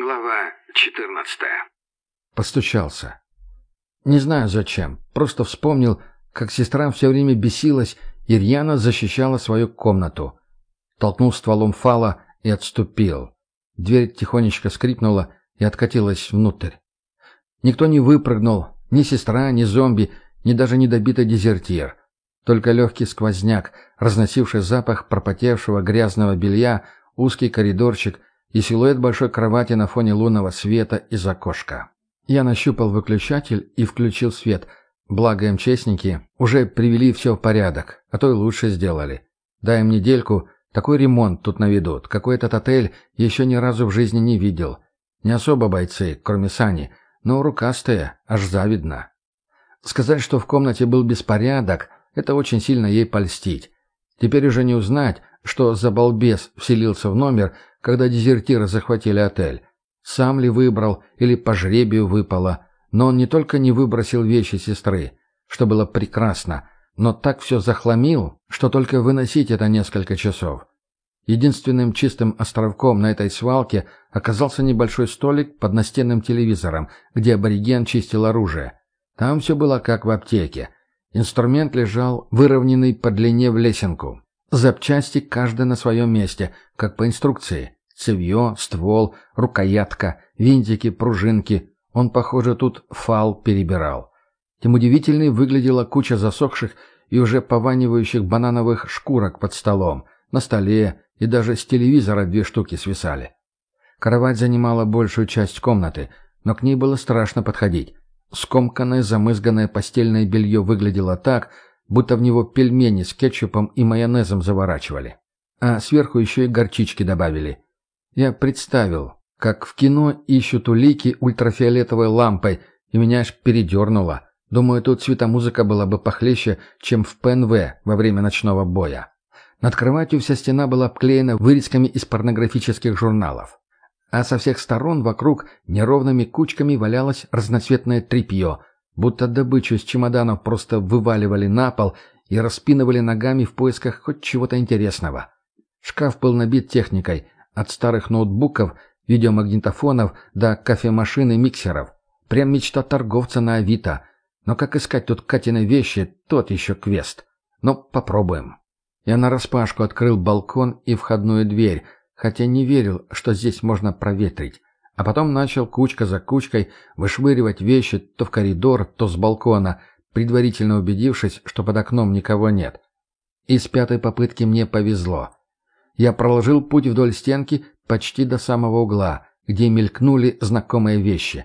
Глава 14. Постучался. Не знаю зачем, просто вспомнил, как сестра все время бесилась и рьяно защищала свою комнату. Толкнул стволом фала и отступил. Дверь тихонечко скрипнула и откатилась внутрь. Никто не выпрыгнул, ни сестра, ни зомби, ни даже недобитый дезертир. Только легкий сквозняк, разносивший запах пропотевшего грязного белья, узкий коридорчик и силуэт большой кровати на фоне лунного света из окошка. Я нащупал выключатель и включил свет. Благо МЧСники уже привели все в порядок, а то и лучше сделали. Дай им недельку, такой ремонт тут наведут, какой этот отель еще ни разу в жизни не видел. Не особо бойцы, кроме Сани, но рукастые, аж завидно. Сказать, что в комнате был беспорядок, это очень сильно ей польстить. Теперь уже не узнать, что за балбес вселился в номер, когда дезертиры захватили отель. Сам ли выбрал или по жребию выпало. Но он не только не выбросил вещи сестры, что было прекрасно, но так все захламил, что только выносить это несколько часов. Единственным чистым островком на этой свалке оказался небольшой столик под настенным телевизором, где абориген чистил оружие. Там все было как в аптеке. Инструмент лежал выровненный по длине в лесенку. Запчасти каждая на своем месте, как по инструкции. Цевье, ствол, рукоятка, винтики, пружинки. Он, похоже, тут фал перебирал. Тем удивительней выглядела куча засохших и уже пованивающих банановых шкурок под столом, на столе и даже с телевизора две штуки свисали. Кровать занимала большую часть комнаты, но к ней было страшно подходить. Скомканное замызганное постельное белье выглядело так, будто в него пельмени с кетчупом и майонезом заворачивали. А сверху еще и горчички добавили. Я представил, как в кино ищут улики ультрафиолетовой лампой, и меня аж передернуло. Думаю, тут светомузыка была бы похлеще, чем в ПНВ во время ночного боя. Над кроватью вся стена была обклеена вырезками из порнографических журналов. А со всех сторон вокруг неровными кучками валялось разноцветное тряпье, будто добычу из чемоданов просто вываливали на пол и распинывали ногами в поисках хоть чего-то интересного. Шкаф был набит техникой, от старых ноутбуков, видеомагнитофонов до кофемашин и миксеров. Прям мечта торговца на Авито. Но как искать тут Катины вещи, тот еще квест. Но попробуем. Я нараспашку открыл балкон и входную дверь, хотя не верил, что здесь можно проветрить а потом начал кучка за кучкой вышвыривать вещи то в коридор, то с балкона, предварительно убедившись, что под окном никого нет. И с пятой попытки мне повезло. Я проложил путь вдоль стенки почти до самого угла, где мелькнули знакомые вещи.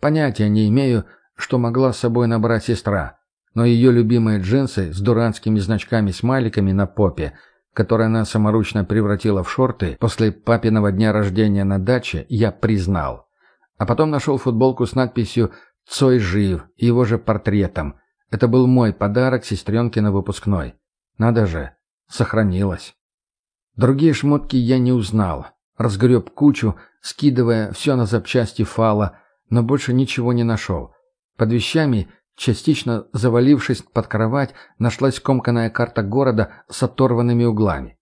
Понятия не имею, что могла с собой набрать сестра, но ее любимые джинсы с дурацкими значками-смайликами на попе – который она саморучно превратила в шорты после папиного дня рождения на даче, я признал. А потом нашел футболку с надписью «Цой жив» и его же портретом. Это был мой подарок сестренке на выпускной. Надо же, сохранилось. Другие шмотки я не узнал. Разгреб кучу, скидывая все на запчасти фала, но больше ничего не нашел. Под вещами Частично завалившись под кровать, нашлась комканная карта города с оторванными углами.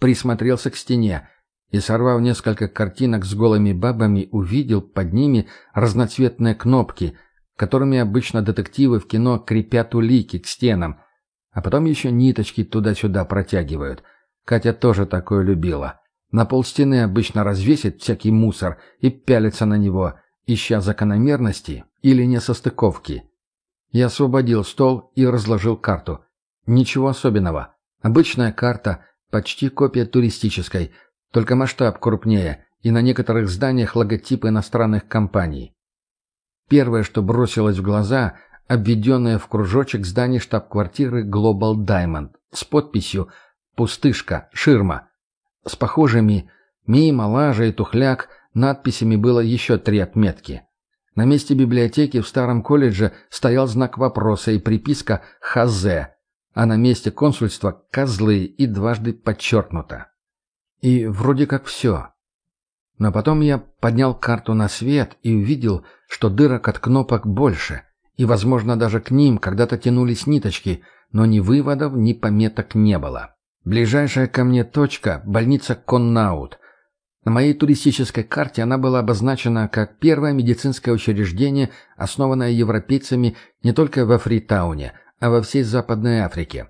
Присмотрелся к стене и, сорвав несколько картинок с голыми бабами, увидел под ними разноцветные кнопки, которыми обычно детективы в кино крепят улики к стенам, а потом еще ниточки туда-сюда протягивают. Катя тоже такое любила. На полстены обычно развесит всякий мусор и пялится на него, ища закономерности или несостыковки. Я освободил стол и разложил карту. Ничего особенного. Обычная карта, почти копия туристической, только масштаб крупнее, и на некоторых зданиях логотипы иностранных компаний. Первое, что бросилось в глаза, обведенное в кружочек здание штаб-квартиры Global Diamond с подписью «Пустышка, ширма». С похожими «Мимо, Лажа и Тухляк» надписями было еще три отметки. На месте библиотеки в старом колледже стоял знак вопроса и приписка «Хазе», а на месте консульства «Козлы» и дважды подчеркнуто. И вроде как все. Но потом я поднял карту на свет и увидел, что дырок от кнопок больше, и, возможно, даже к ним когда-то тянулись ниточки, но ни выводов, ни пометок не было. Ближайшая ко мне точка — больница Коннаут. На моей туристической карте она была обозначена как первое медицинское учреждение, основанное европейцами не только во Фритауне, а во всей Западной Африке.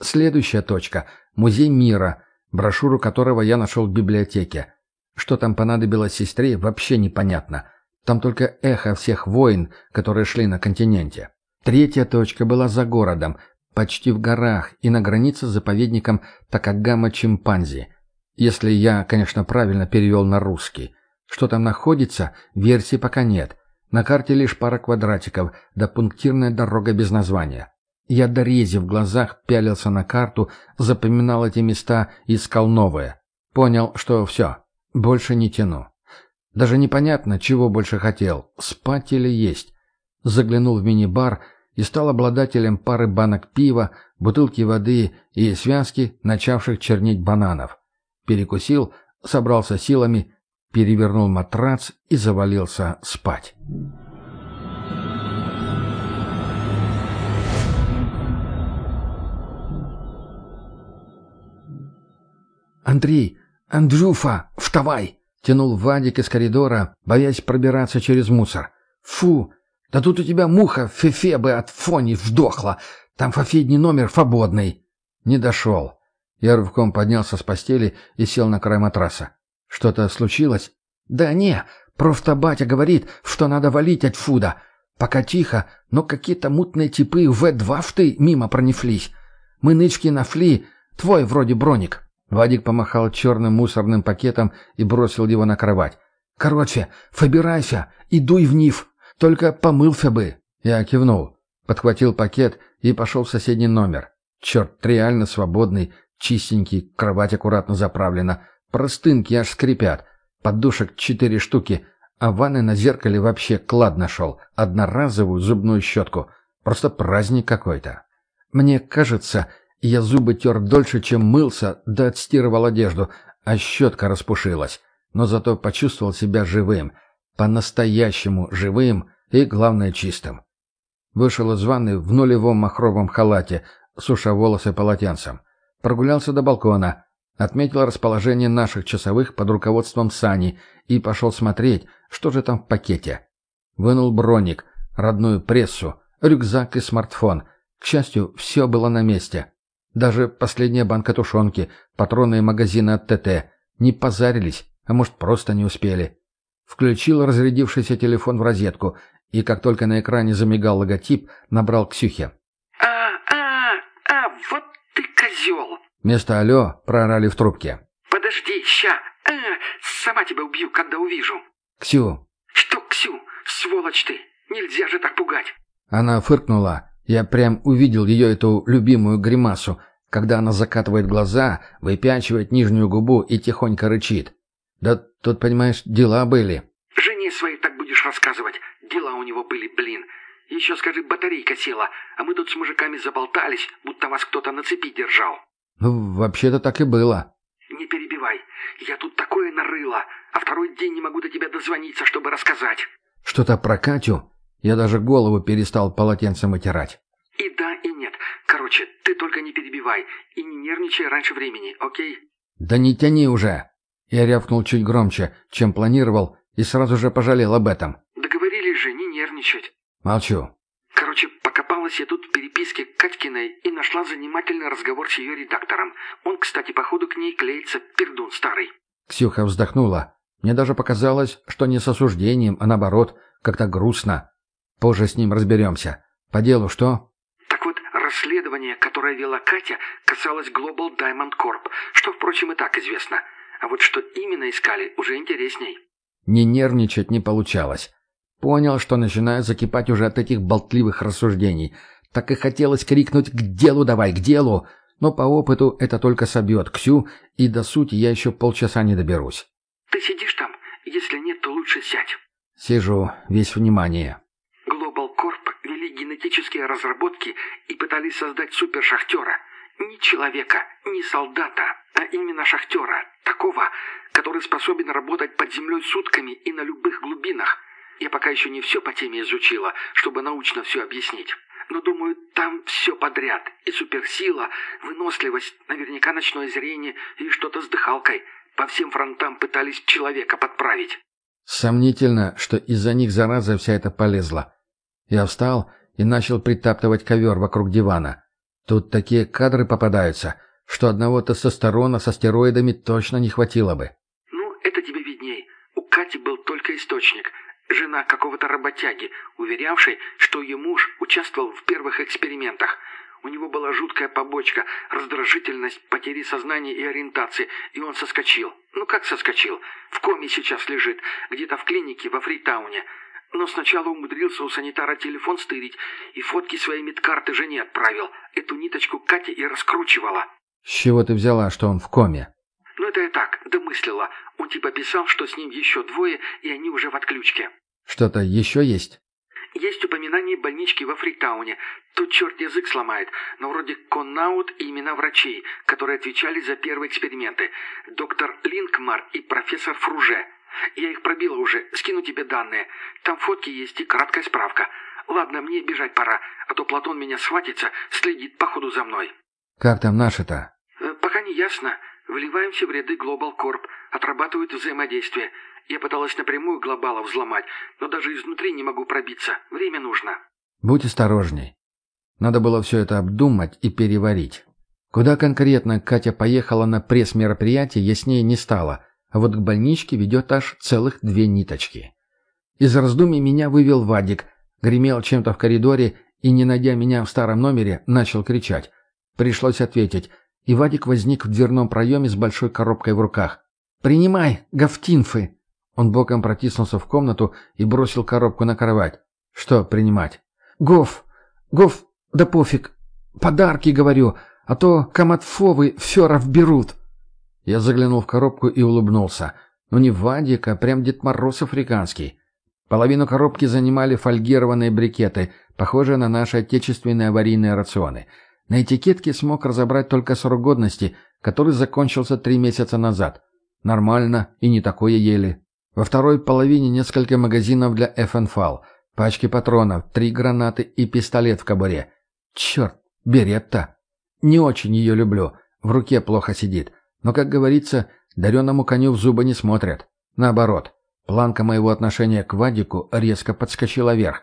Следующая точка – Музей мира, брошюру которого я нашел в библиотеке. Что там понадобилось сестре, вообще непонятно. Там только эхо всех войн, которые шли на континенте. Третья точка была за городом, почти в горах и на границе с заповедником Такагама-Чимпанзи – если я, конечно, правильно перевел на русский. Что там находится, версии пока нет. На карте лишь пара квадратиков, да пунктирная дорога без названия. Я до рези в глазах пялился на карту, запоминал эти места и искал новые. Понял, что все, больше не тяну. Даже непонятно, чего больше хотел, спать или есть. Заглянул в мини-бар и стал обладателем пары банок пива, бутылки воды и связки начавших чернеть бананов перекусил, собрался силами, перевернул матрац и завалился спать. «Андрей! Андрюфа! Вставай!» — тянул Вадик из коридора, боясь пробираться через мусор. «Фу! Да тут у тебя муха фефе бы от фони вдохла! Там фофедний номер свободный!» Не дошел. Я рывком поднялся с постели и сел на край матраса. «Что-то случилось?» «Да не, просто батя говорит, что надо валить от фуда. Пока тихо, но какие-то мутные типы в два вты мимо пронеслись. Мы нычки нафли, твой вроде броник». Вадик помахал черным мусорным пакетом и бросил его на кровать. «Короче, фабирайся и дуй в ниф. Только помылся бы». Я кивнул, подхватил пакет и пошел в соседний номер. Черт, реально свободный, Чистенький, кровать аккуратно заправлена, простынки аж скрипят, подушек четыре штуки, а ванны на зеркале вообще клад нашел, одноразовую зубную щетку. Просто праздник какой-то. Мне кажется, я зубы тер дольше, чем мылся, да отстирывал одежду, а щетка распушилась. Но зато почувствовал себя живым, по-настоящему живым и, главное, чистым. Вышел из ванны в нулевом махровом халате, суша волосы полотенцем. Прогулялся до балкона, отметил расположение наших часовых под руководством Сани и пошел смотреть, что же там в пакете. Вынул броник, родную прессу, рюкзак и смартфон. К счастью, все было на месте. Даже последняя банка тушенки, патроны и магазины от ТТ. Не позарились, а может просто не успели. Включил разрядившийся телефон в розетку и, как только на экране замигал логотип, набрал Ксюхе. козел!» Вместо «алло» проорали в трубке. «Подожди, ща! А, сама тебя убью, когда увижу!» «Ксю!» «Что, Ксю? Сволочь ты! Нельзя же так пугать!» Она фыркнула. Я прям увидел ее эту любимую гримасу, когда она закатывает глаза, выпячивает нижнюю губу и тихонько рычит. «Да тут, понимаешь, дела были». «Жене своей так будешь рассказывать. Дела у него были, блин. Еще скажи, батарейка села, а мы тут с мужиками заболтались, будто вас кто-то на цепи держал». «Ну, вообще-то так и было». «Не перебивай. Я тут такое нарыла, а второй день не могу до тебя дозвониться, чтобы рассказать». «Что-то про Катю?» Я даже голову перестал полотенцем вытирать. «И да, и нет. Короче, ты только не перебивай и не нервничай раньше времени, окей?» «Да не тяни уже!» Я рявкнул чуть громче, чем планировал, и сразу же пожалел об этом. «Договорились же не нервничать». «Молчу». «Короче, покопалась я тут в переписке Катькиной и нашла занимательный разговор с ее редактором. Он, кстати, походу к ней клеится, пердун старый». Ксюха вздохнула. Мне даже показалось, что не с осуждением, а наоборот, как-то грустно. Позже с ним разберемся. По делу что? Так вот, расследование, которое вела Катя, касалось Global Diamond Corp, что, впрочем, и так известно. А вот что именно искали, уже интересней. Не нервничать не получалось. Понял, что начинаю закипать уже от этих болтливых рассуждений. Так и хотелось крикнуть «К делу давай, к делу!» Но по опыту это только собьет Ксю, и до сути я еще полчаса не доберусь. «Ты сидишь там? Если нет, то лучше сядь». Сижу, весь внимание. Global Corp вели генетические разработки и пытались создать супершахтера. Не человека, не солдата, а именно шахтера. Такого, который способен работать под землей сутками и на любых глубинах. Я пока еще не все по теме изучила, чтобы научно все объяснить. Но думаю, там все подряд. И суперсила, выносливость, наверняка ночное зрение и что-то с дыхалкой. По всем фронтам пытались человека подправить. Сомнительно, что из-за них зараза вся эта полезла. Я встал и начал притаптывать ковер вокруг дивана. Тут такие кадры попадаются, что одного тестостерона со стероидами точно не хватило бы. Ну, это тебе видней. У Кати был только источник. Жена какого-то работяги, уверявшей, что ее муж участвовал в первых экспериментах. У него была жуткая побочка, раздражительность, потери сознания и ориентации, и он соскочил. Ну как соскочил? В коме сейчас лежит, где-то в клинике во Фритауне. Но сначала умудрился у санитара телефон стырить и фотки своей медкарты жене отправил. Эту ниточку Катя и раскручивала. С чего ты взяла, что он в коме? Ну это я так, домыслила. Он типа писал, что с ним еще двое, и они уже в отключке. Что-то еще есть? Есть упоминание больнички во Фритауне. Тут черт язык сломает, но вроде Коннаут и имена врачей, которые отвечали за первые эксперименты. Доктор Линкмар и профессор Фруже. Я их пробила уже, скину тебе данные. Там фотки есть и краткая справка. Ладно, мне бежать пора, а то Платон меня схватится, следит походу за мной. Как там наши-то? Э, пока не ясно. Вливаемся в ряды Global Corp, отрабатывают взаимодействие. Я пыталась напрямую глобала взломать, но даже изнутри не могу пробиться. Время нужно. Будь осторожней. Надо было все это обдумать и переварить. Куда конкретно Катя поехала на пресс-мероприятие, яснее не стало, а вот к больничке ведет аж целых две ниточки. Из раздумий меня вывел Вадик, гремел чем-то в коридоре и, не найдя меня в старом номере, начал кричать. Пришлось ответить, и Вадик возник в дверном проеме с большой коробкой в руках. «Принимай, гафтинфы!» Он боком протиснулся в комнату и бросил коробку на кровать. «Что принимать?» «Гоф! Гоф, да пофиг! Подарки, говорю, а то коматфовы феров берут!» Я заглянул в коробку и улыбнулся. Ну не Вадик, а прям Дед Мороз африканский. Половину коробки занимали фольгированные брикеты, похожие на наши отечественные аварийные рационы. На этикетке смог разобрать только срок годности, который закончился три месяца назад. Нормально и не такое ели. Во второй половине несколько магазинов для ФНФАЛ, пачки патронов, три гранаты и пистолет в кобуре. Черт, беретта. Не очень ее люблю, в руке плохо сидит. Но, как говорится, дареному коню в зубы не смотрят. Наоборот, планка моего отношения к Вадику резко подскочила вверх.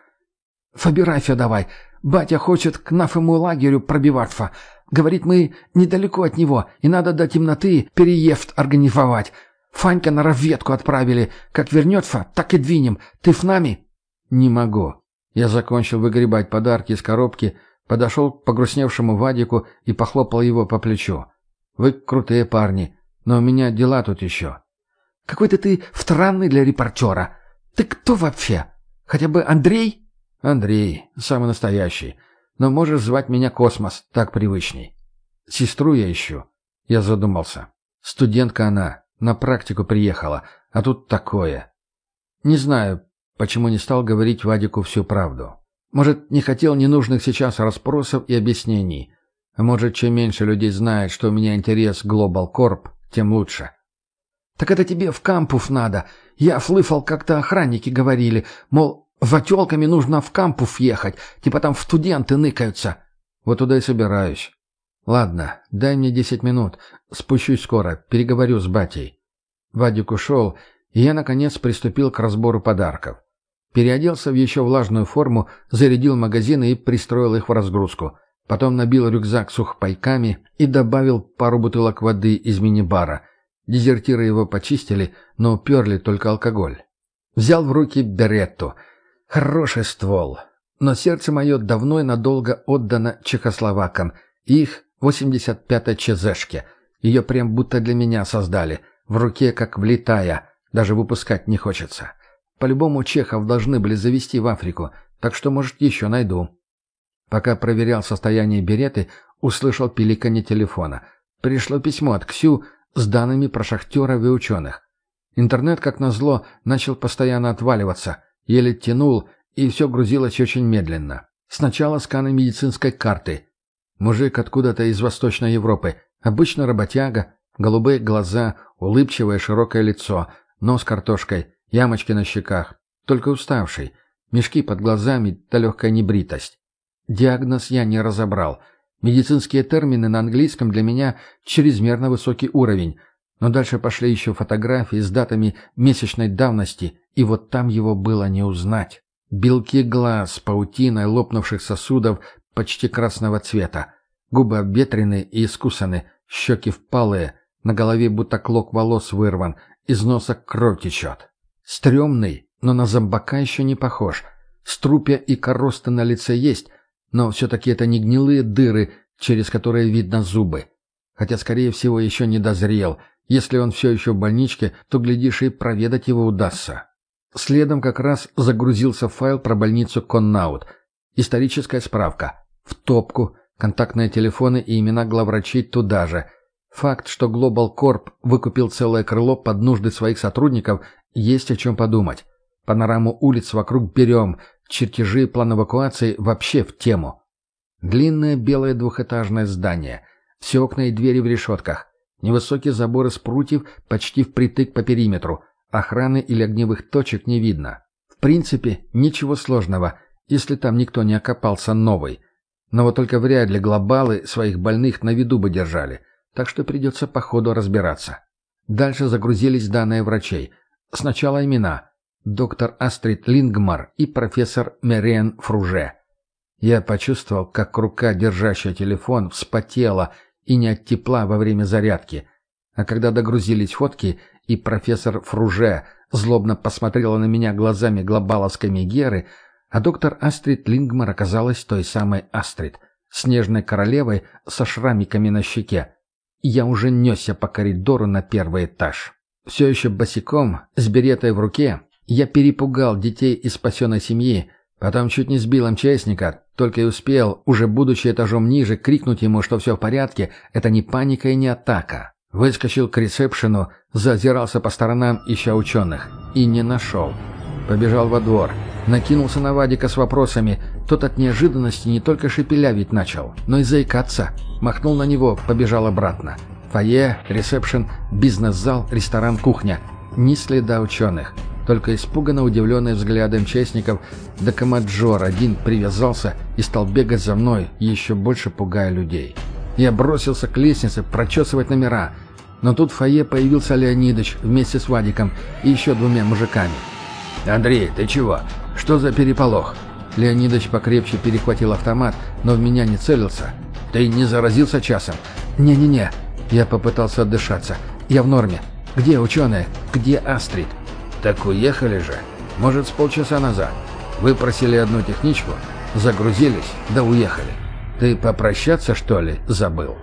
«Фабирафия давай. Батя хочет к нашему лагерю пробиваться. Говорит, мы недалеко от него, и надо до темноты переезд организовать. Фанька на разведку отправили. Как вернется, так и двинем. Ты с нами?» «Не могу». Я закончил выгребать подарки из коробки, подошел к погрустневшему Вадику и похлопал его по плечу. «Вы крутые парни, но у меня дела тут еще». «Какой-то ты странный для репортера. Ты кто вообще? Хотя бы Андрей?» «Андрей, самый настоящий. Но можешь звать меня Космос, так привычней. Сестру я ищу». Я задумался. Студентка она, на практику приехала, а тут такое. Не знаю, почему не стал говорить Вадику всю правду. Может, не хотел ненужных сейчас расспросов и объяснений. Может, чем меньше людей знает, что у меня интерес Global Corp, тем лучше. «Так это тебе в кампус надо. Я слыхал, как-то охранники говорили, мол, за тёлками нужно в кампус ехать, типа там студенты ныкаются». «Вот туда и собираюсь. «Ладно, дай мне десять минут. Спущусь скоро, переговорю с батей». Вадик ушел, и я, наконец, приступил к разбору подарков. Переоделся в еще влажную форму, зарядил магазины и пристроил их в разгрузку. Потом набил рюкзак сухпайками и добавил пару бутылок воды из мини-бара. Дезертиры его почистили, но уперли только алкоголь. Взял в руки беретту. Хороший ствол. Но сердце мое давно и надолго отдано чехословакам. Их 85-й ЧЗшке. Ее прям будто для меня создали. В руке как влетая. Даже выпускать не хочется. По-любому чехов должны были завести в Африку, так что, может, еще найду. Пока проверял состояние береты, услышал пиликанье телефона. Пришло письмо от Ксю с данными про шахтеров и ученых. Интернет, как назло, начал постоянно отваливаться. Еле тянул, и все грузилось очень медленно. Сначала сканы медицинской карты. Мужик откуда-то из Восточной Европы. Обычно работяга, голубые глаза, улыбчивое широкое лицо, нос картошкой, ямочки на щеках. Только уставший. Мешки под глазами да легкая небритость. Диагноз я не разобрал. Медицинские термины на английском для меня чрезмерно высокий уровень. Но дальше пошли еще фотографии с датами месячной давности, и вот там его было не узнать. Белки глаз, паутиной лопнувших сосудов почти красного цвета. Губы обветрены и искусаны, щеки впалые, на голове будто клок волос вырван, из носа кровь течет. Стремный, но на зомбака еще не похож. Струпья и коросты на лице есть, но все-таки это не гнилые дыры, через которые видно зубы. Хотя, скорее всего, еще не дозрел. Если он все еще в больничке, то, глядишь, и проведать его удастся. Следом как раз загрузился файл про больницу Коннаут. Историческая справка. В топку. Контактные телефоны и имена главврачей туда же. Факт, что Global Corp выкупил целое крыло под нужды своих сотрудников, есть о чем подумать. Панораму улиц вокруг берем, чертежи и план эвакуации вообще в тему. Длинное белое двухэтажное здание. Все окна и двери в решетках. Невысокий забор из прутьев почти впритык по периметру. Охраны или огневых точек не видно. В принципе, ничего сложного, если там никто не окопался новый. Но вот только вряд ли глобалы своих больных на виду бы держали, так что придется по ходу разбираться. Дальше загрузились данные врачей. Сначала имена. Доктор Астрид Лингмар и профессор Мерен Фруже. Я почувствовал, как рука, держащая телефон, вспотела и не от тепла во время зарядки. А когда догрузились фотки, и профессор Фруже злобно посмотрела на меня глазами глобаловской Мегеры, а доктор Астрид Лингмар оказалась той самой Астрид, снежной королевой со шрамиками на щеке. Я уже несся по коридору на первый этаж. Все еще босиком, с беретой в руке, я перепугал детей из спасенной семьи, потом чуть не сбил МЧСника, только и успел, уже будучи этажом ниже, крикнуть ему, что все в порядке, это не паника и не атака. Выскочил к ресепшену, зазирался по сторонам, ища ученых. И не нашел. Побежал во двор. Накинулся на Вадика с вопросами. Тот от неожиданности не только шепелявить начал, но и заикаться. Махнул на него, побежал обратно. Фойе, ресепшн, бизнес-зал, ресторан, кухня. Ни следа ученых. Только испуганно удивленные взглядом частников, да комаджор один привязался и стал бегать за мной, еще больше пугая людей. Я бросился к лестнице прочесывать номера. Но тут в фойе появился Леонидыч вместе с Вадиком и еще двумя мужиками. «Андрей, ты чего? Что за переполох?» Леонидыч покрепче перехватил автомат, но в меня не целился. «Ты не заразился часом?» «Не-не-не». Я попытался отдышаться. «Я в норме. Где ученые? Где Астрид?» «Так уехали же. Может, с полчаса назад. Выпросили одну техничку, загрузились, да уехали». «Ты попрощаться, что ли, забыл?»